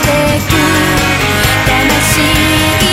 てく。楽しい。